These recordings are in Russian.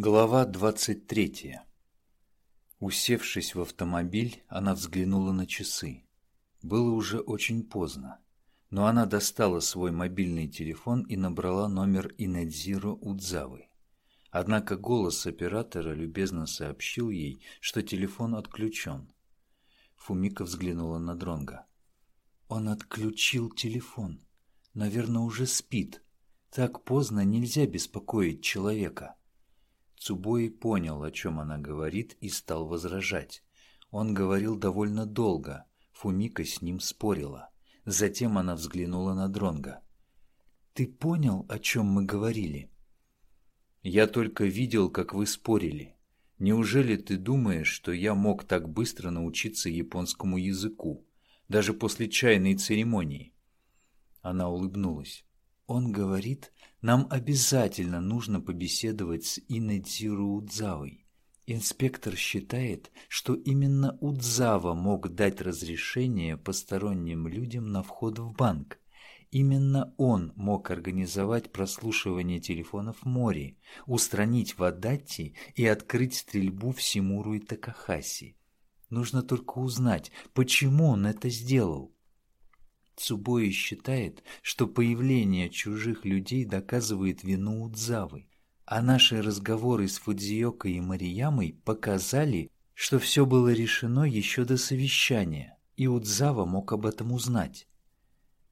Глава двадцать третья. Усевшись в автомобиль, она взглянула на часы. Было уже очень поздно, но она достала свой мобильный телефон и набрала номер Инэдзиро Удзавы. Однако голос оператора любезно сообщил ей, что телефон отключен. Фумика взглянула на Дронга. «Он отключил телефон. Наверное, уже спит. Так поздно нельзя беспокоить человека». Цубой понял, о чем она говорит, и стал возражать. Он говорил довольно долго. Фумика с ним спорила. Затем она взглянула на Дронга. «Ты понял, о чем мы говорили?» «Я только видел, как вы спорили. Неужели ты думаешь, что я мог так быстро научиться японскому языку, даже после чайной церемонии?» Она улыбнулась. Он говорит, нам обязательно нужно побеседовать с Инэдзиру Удзавой. Инспектор считает, что именно Удзава мог дать разрешение посторонним людям на вход в банк. Именно он мог организовать прослушивание телефонов Мори, устранить Вадати и открыть стрельбу в Симуру и Такахаси. Нужно только узнать, почему он это сделал. Цубои считает, что появление чужих людей доказывает вину Удзавы, а наши разговоры с Фудзиокой и Мариямой показали, что все было решено еще до совещания, и Удзава мог об этом узнать.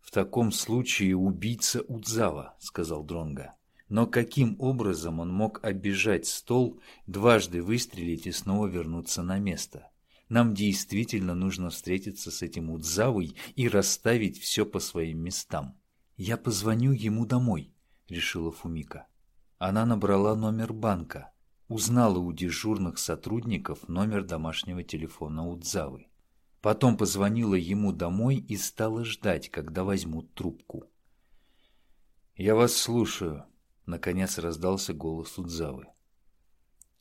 «В таком случае убийца Удзава», — сказал Дронга. Но каким образом он мог оббежать стол, дважды выстрелить и снова вернуться на место? Нам действительно нужно встретиться с этим Удзавой и расставить все по своим местам. Я позвоню ему домой, решила Фумика. Она набрала номер банка, узнала у дежурных сотрудников номер домашнего телефона Удзавы. Потом позвонила ему домой и стала ждать, когда возьмут трубку. «Я вас слушаю», — наконец раздался голос Удзавы.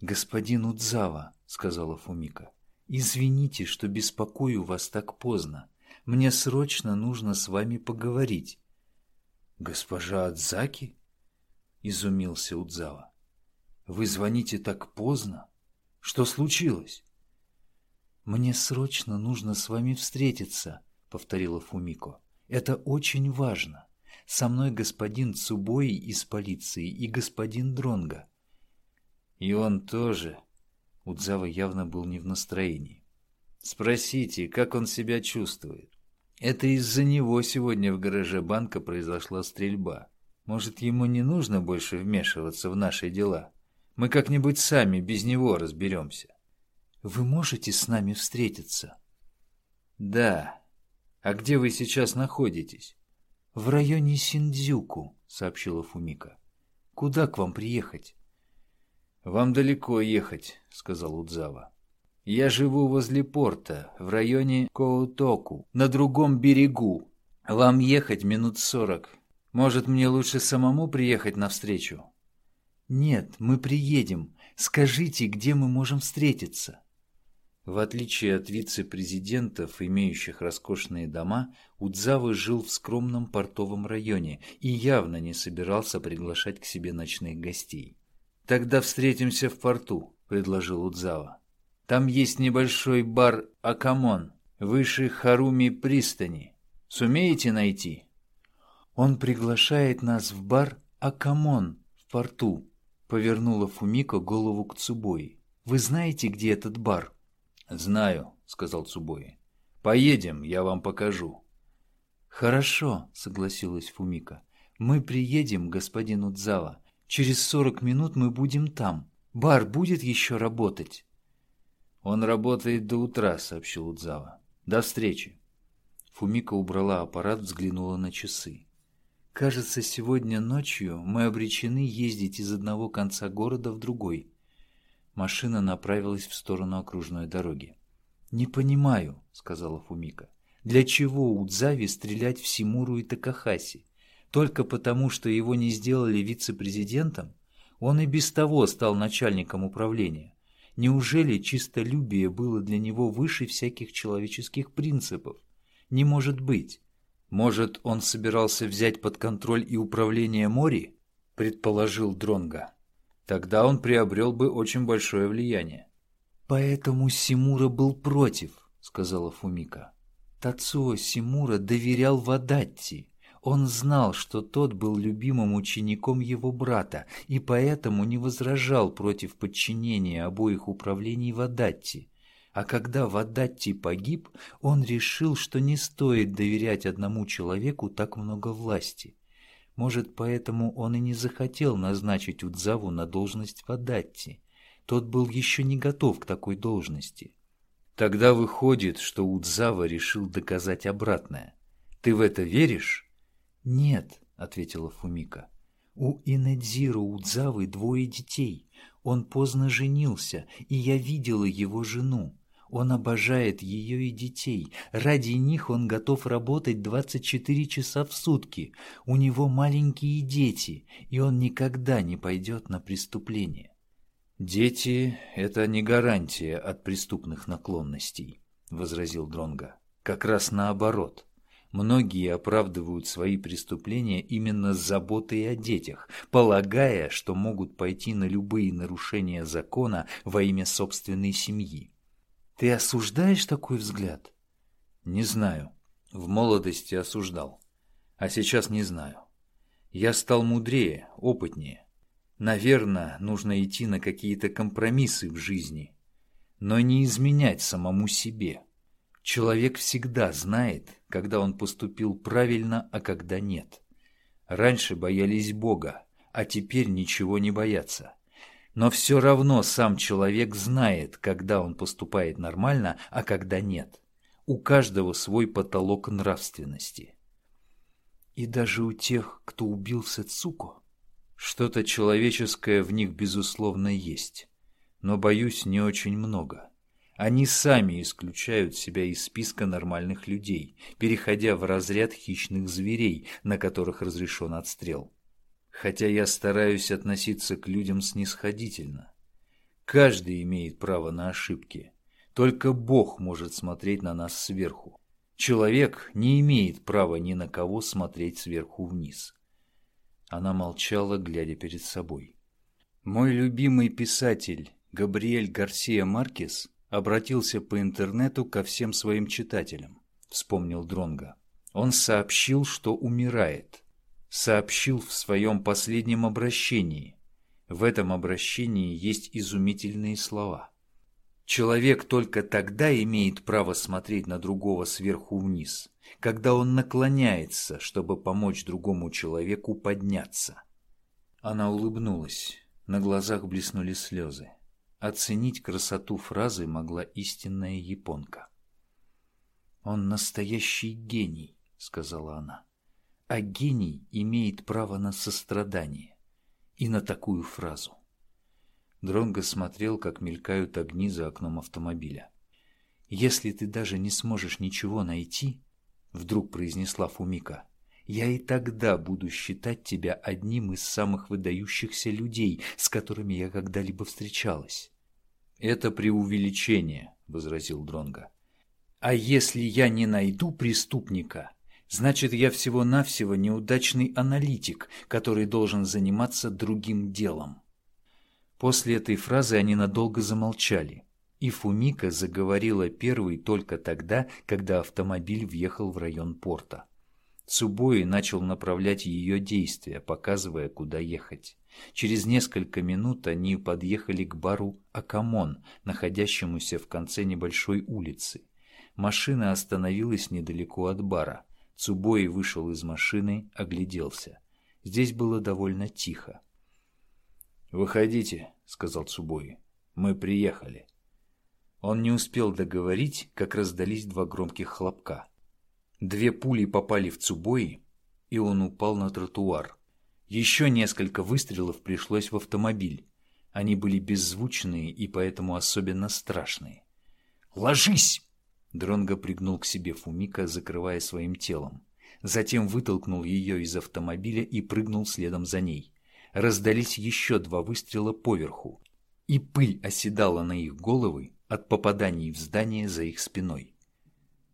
«Господин Удзава», — сказала Фумика, — Извините, что беспокою вас так поздно. Мне срочно нужно с вами поговорить. Госпожа Адзаки? Изумился Удзава. Вы звоните так поздно? Что случилось? Мне срочно нужно с вами встретиться, повторила Фумико. Это очень важно. Со мной господин Цубои из полиции и господин Дронга. И он тоже, Удзава явно был не в настроении. «Спросите, как он себя чувствует. Это из-за него сегодня в гараже банка произошла стрельба. Может, ему не нужно больше вмешиваться в наши дела? Мы как-нибудь сами без него разберемся». «Вы можете с нами встретиться?» «Да. А где вы сейчас находитесь?» «В районе Синдзюку», — сообщила Фумика. «Куда к вам приехать?» «Вам далеко ехать», — сказал Удзава. «Я живу возле порта, в районе Коутоку, на другом берегу. Вам ехать минут сорок. Может, мне лучше самому приехать навстречу?» «Нет, мы приедем. Скажите, где мы можем встретиться?» В отличие от вице-президентов, имеющих роскошные дома, Удзавы жил в скромном портовом районе и явно не собирался приглашать к себе ночных гостей. «Тогда встретимся в порту», — предложил Удзава. «Там есть небольшой бар «Акамон» выше Харуми пристани. Сумеете найти?» «Он приглашает нас в бар «Акамон» в порту», — повернула Фумико голову к Цубои. «Вы знаете, где этот бар?» «Знаю», — сказал Цубои. «Поедем, я вам покажу». «Хорошо», — согласилась Фумика. «Мы приедем, господин Удзава. Через сорок минут мы будем там. Бар будет еще работать?» «Он работает до утра», — сообщил Удзава. «До встречи». Фумика убрала аппарат, взглянула на часы. «Кажется, сегодня ночью мы обречены ездить из одного конца города в другой». Машина направилась в сторону окружной дороги. «Не понимаю», — сказала Фумика. «Для чего Удзави стрелять в Симуру и Такахаси? Только потому, что его не сделали вице-президентом? Он и без того стал начальником управления. Неужели чистолюбие было для него выше всяких человеческих принципов? Не может быть. Может, он собирался взять под контроль и управление Мори? Предположил Дронга. Тогда он приобрел бы очень большое влияние. «Поэтому Симура был против», — сказала Фумика. Тацуо Симура доверял Вадатти. Он знал, что тот был любимым учеником его брата, и поэтому не возражал против подчинения обоих управлений Вадатти. А когда Вадатти погиб, он решил, что не стоит доверять одному человеку так много власти. Может, поэтому он и не захотел назначить Удзаву на должность Вадатти. Тот был еще не готов к такой должности. Тогда выходит, что Удзава решил доказать обратное. Ты в это веришь? Нет, ответила Фумика. У Инэдзиро Удзавы двое детей. Он поздно женился, и я видела его жену. Он обожает ее и детей. Ради них он готов работать 24 часа в сутки. У него маленькие дети, и он никогда не пойдет на преступление. «Дети — это не гарантия от преступных наклонностей», — возразил Дронга. «Как раз наоборот. Многие оправдывают свои преступления именно с заботой о детях, полагая, что могут пойти на любые нарушения закона во имя собственной семьи. Ты осуждаешь такой взгляд? Не знаю. В молодости осуждал. А сейчас не знаю. Я стал мудрее, опытнее. Наверное, нужно идти на какие-то компромиссы в жизни, но не изменять самому себе. Человек всегда знает, когда он поступил правильно, а когда нет. Раньше боялись Бога, а теперь ничего не боятся. Но все равно сам человек знает, когда он поступает нормально, а когда нет. У каждого свой потолок нравственности. И даже у тех, кто убил Сацуко? Что-то человеческое в них, безусловно, есть. Но, боюсь, не очень много. Они сами исключают себя из списка нормальных людей, переходя в разряд хищных зверей, на которых разрешен отстрел. Хотя я стараюсь относиться к людям снисходительно. Каждый имеет право на ошибки. Только Бог может смотреть на нас сверху. Человек не имеет права ни на кого смотреть сверху вниз. Она молчала, глядя перед собой. Мой любимый писатель Габриэль Гарсия Маркес обратился по интернету ко всем своим читателям, вспомнил Дронга. Он сообщил, что умирает. Сообщил в своем последнем обращении. В этом обращении есть изумительные слова. Человек только тогда имеет право смотреть на другого сверху вниз, когда он наклоняется, чтобы помочь другому человеку подняться. Она улыбнулась. На глазах блеснули слезы. Оценить красоту фразы могла истинная японка. «Он настоящий гений», — сказала она. «А гений имеет право на сострадание и на такую фразу». Дронго смотрел, как мелькают огни за окном автомобиля. «Если ты даже не сможешь ничего найти, — вдруг произнесла Фумика, — я и тогда буду считать тебя одним из самых выдающихся людей, с которыми я когда-либо встречалась». «Это преувеличение», — возразил Дронго. «А если я не найду преступника, значит, я всего-навсего неудачный аналитик, который должен заниматься другим делом». После этой фразы они надолго замолчали, и Фумика заговорила первой только тогда, когда автомобиль въехал в район порта. Цубои начал направлять ее действия, показывая, куда ехать. Через несколько минут они подъехали к бару «Акамон», находящемуся в конце небольшой улицы. Машина остановилась недалеко от бара. Цубои вышел из машины, огляделся. Здесь было довольно тихо. «Выходите», — сказал Цубой. «Мы приехали». Он не успел договорить, как раздались два громких хлопка. Две пули попали в Цубои, и он упал на тротуар. Еще несколько выстрелов пришлось в автомобиль. Они были беззвучные и поэтому особенно страшные. «Ложись!» Дронго пригнул к себе Фумика, закрывая своим телом. Затем вытолкнул ее из автомобиля и прыгнул следом за ней раздались еще два выстрела поверху, и пыль оседала на их головы от попаданий в здание за их спиной.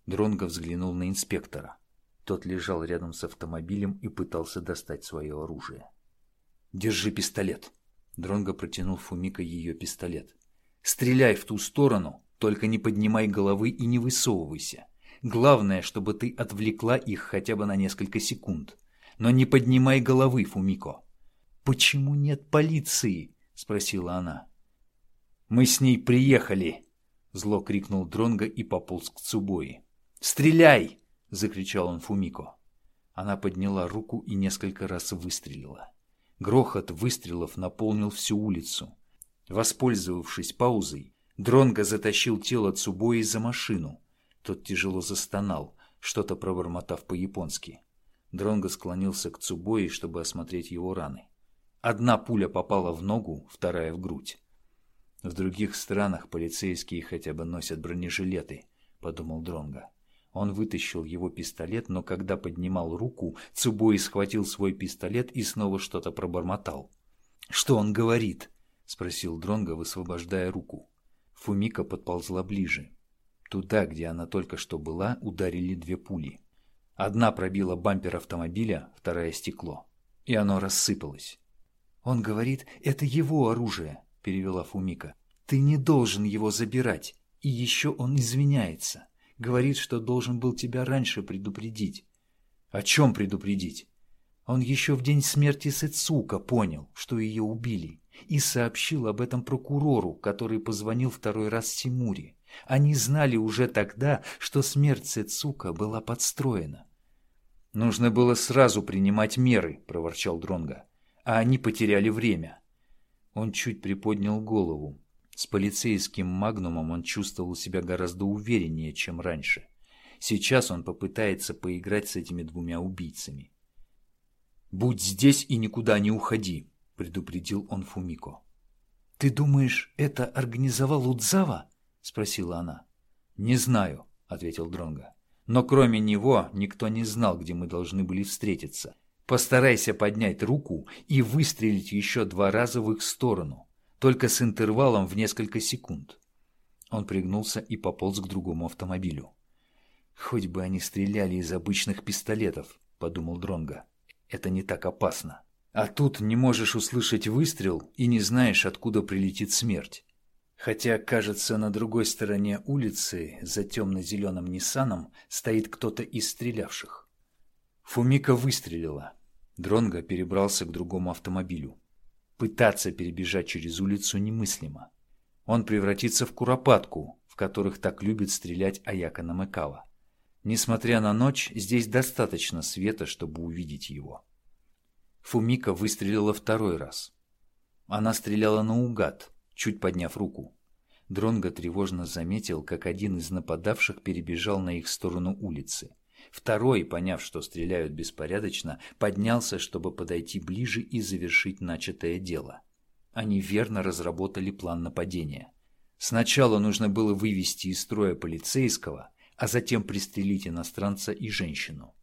Дронго взглянул на инспектора. Тот лежал рядом с автомобилем и пытался достать свое оружие. «Держи пистолет», — Дронго протянул Фумика ее пистолет. «Стреляй в ту сторону, только не поднимай головы и не высовывайся. Главное, чтобы ты отвлекла их хотя бы на несколько секунд. Но не поднимай головы, Фумико». «Почему нет полиции?» — спросила она. «Мы с ней приехали!» — зло крикнул Дронго и пополз к Цубои. «Стреляй!» — закричал он Фумико. Она подняла руку и несколько раз выстрелила. Грохот выстрелов наполнил всю улицу. Воспользовавшись паузой, Дронго затащил тело Цубои за машину. Тот тяжело застонал, что-то пробормотав по-японски. Дронго склонился к Цубои, чтобы осмотреть его раны. Одна пуля попала в ногу, вторая в грудь. В других странах полицейские хотя бы носят бронежилеты, подумал Дронго. Он вытащил его пистолет, но когда поднимал руку, Цубой схватил свой пистолет и снова что-то пробормотал. «Что он говорит?» — спросил Дронго, высвобождая руку. Фумика подползла ближе. Туда, где она только что была, ударили две пули. Одна пробила бампер автомобиля, вторая — стекло. И оно рассыпалось. «Он говорит, это его оружие», — перевела Фумика. «Ты не должен его забирать. И еще он извиняется. Говорит, что должен был тебя раньше предупредить». «О чем предупредить?» Он еще в день смерти Сэцука понял, что ее убили, и сообщил об этом прокурору, который позвонил второй раз Симуре. Они знали уже тогда, что смерть Сэцука была подстроена. «Нужно было сразу принимать меры», — проворчал Дронга, «а они потеряли время». Он чуть приподнял голову. С полицейским магнумом он чувствовал себя гораздо увереннее, чем раньше. Сейчас он попытается поиграть с этими двумя убийцами. «Будь здесь и никуда не уходи», — предупредил он Фумико. «Ты думаешь, это организовал Удзава?» — спросила она. «Не знаю», — ответил Дронга. «Но кроме него никто не знал, где мы должны были встретиться. Постарайся поднять руку и выстрелить еще два раза в их сторону, только с интервалом в несколько секунд». Он пригнулся и пополз к другому автомобилю. «Хоть бы они стреляли из обычных пистолетов», — подумал Дронга это не так опасно. А тут не можешь услышать выстрел и не знаешь, откуда прилетит смерть. Хотя, кажется, на другой стороне улицы, за темно-зеленым Ниссаном, стоит кто-то из стрелявших. Фумика выстрелила. Дронго перебрался к другому автомобилю. Пытаться перебежать через улицу немыслимо. Он превратится в куропатку, в которых так любит стрелять Аяка Намекава. Несмотря на ночь, здесь достаточно света, чтобы увидеть его. Фумика выстрелила второй раз. Она стреляла наугад, чуть подняв руку. Дронго тревожно заметил, как один из нападавших перебежал на их сторону улицы. Второй, поняв, что стреляют беспорядочно, поднялся, чтобы подойти ближе и завершить начатое дело. Они верно разработали план нападения. Сначала нужно было вывести из строя полицейского, а затем пристрелить иностранца и женщину.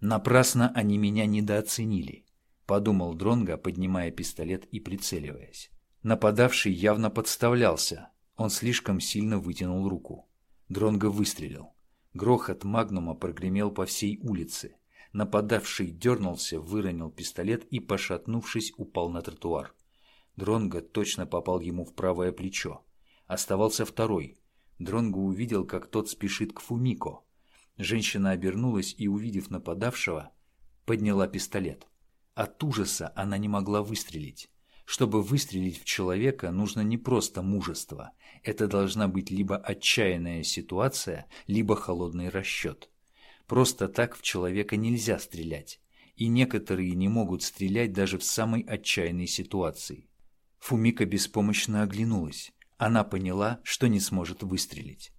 Напрасно они меня недооценили, подумал Дронга, поднимая пистолет и прицеливаясь. Нападавший явно подставлялся. Он слишком сильно вытянул руку. Дронго выстрелил. Грохот магнума прогремел по всей улице. Нападавший дернулся, выронил пистолет и, пошатнувшись, упал на тротуар. Дронго точно попал ему в правое плечо. Оставался второй, Дронго увидел, как тот спешит к Фумико. Женщина обернулась и, увидев нападавшего, подняла пистолет. От ужаса она не могла выстрелить. Чтобы выстрелить в человека, нужно не просто мужество. Это должна быть либо отчаянная ситуация, либо холодный расчет. Просто так в человека нельзя стрелять. И некоторые не могут стрелять даже в самой отчаянной ситуации. Фумика беспомощно оглянулась. Она поняла, что не сможет выстрелить.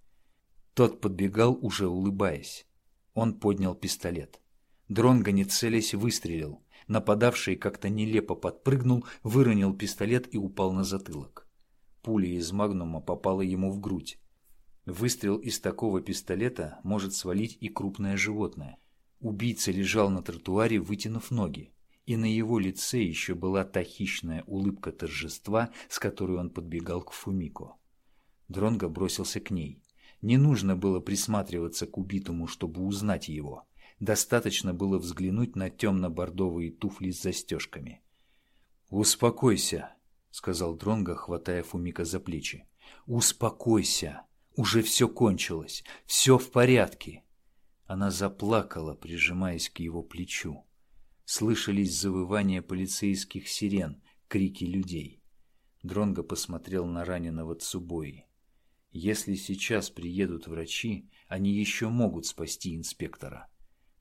Тот подбегал, уже улыбаясь. Он поднял пистолет. Дронго, не целясь, выстрелил. Нападавший как-то нелепо подпрыгнул, выронил пистолет и упал на затылок. Пуля из магнума попала ему в грудь. Выстрел из такого пистолета может свалить и крупное животное. Убийца лежал на тротуаре, вытянув ноги и на его лице еще была та хищная улыбка торжества, с которой он подбегал к Фумико. Дронго бросился к ней. Не нужно было присматриваться к убитому, чтобы узнать его. Достаточно было взглянуть на темно-бордовые туфли с застежками. «Успокойся», сказал Дронго, хватая Фумика за плечи. «Успокойся! Уже все кончилось! Все в порядке!» Она заплакала, прижимаясь к его плечу. Слышались завывания полицейских сирен, крики людей. Дронго посмотрел на раненого Цубои. Если сейчас приедут врачи, они еще могут спасти инспектора.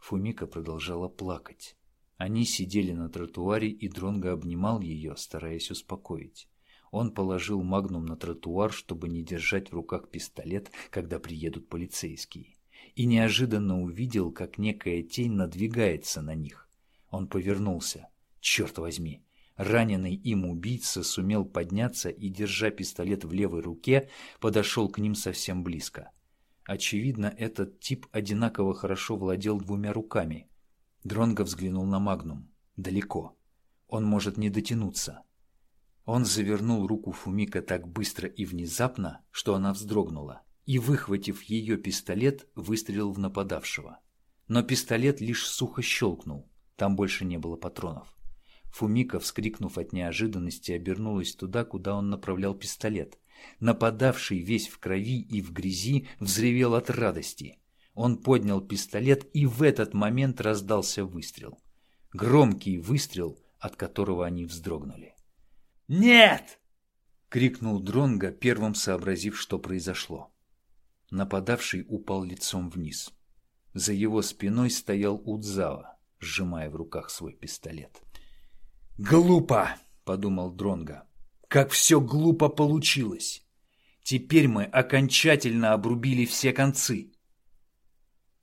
Фумика продолжала плакать. Они сидели на тротуаре, и Дронго обнимал ее, стараясь успокоить. Он положил магнум на тротуар, чтобы не держать в руках пистолет, когда приедут полицейские. И неожиданно увидел, как некая тень надвигается на них. Он повернулся. Черт возьми! Раненый им убийца сумел подняться и, держа пистолет в левой руке, подошел к ним совсем близко. Очевидно, этот тип одинаково хорошо владел двумя руками. Дронго взглянул на Магнум. Далеко. Он может не дотянуться. Он завернул руку Фумика так быстро и внезапно, что она вздрогнула, и, выхватив ее пистолет, выстрелил в нападавшего. Но пистолет лишь сухо щелкнул, там больше не было патронов. Фумика, вскрикнув от неожиданности, обернулась туда, куда он направлял пистолет. Нападавший весь в крови и в грязи взревел от радости. Он поднял пистолет, и в этот момент раздался выстрел. Громкий выстрел, от которого они вздрогнули. «Нет!» — крикнул Дронго, первым сообразив, что произошло. Нападавший упал лицом вниз. За его спиной стоял Удзава, сжимая в руках свой пистолет. «Глупо!» — подумал Дронго. «Как все глупо получилось! Теперь мы окончательно обрубили все концы!»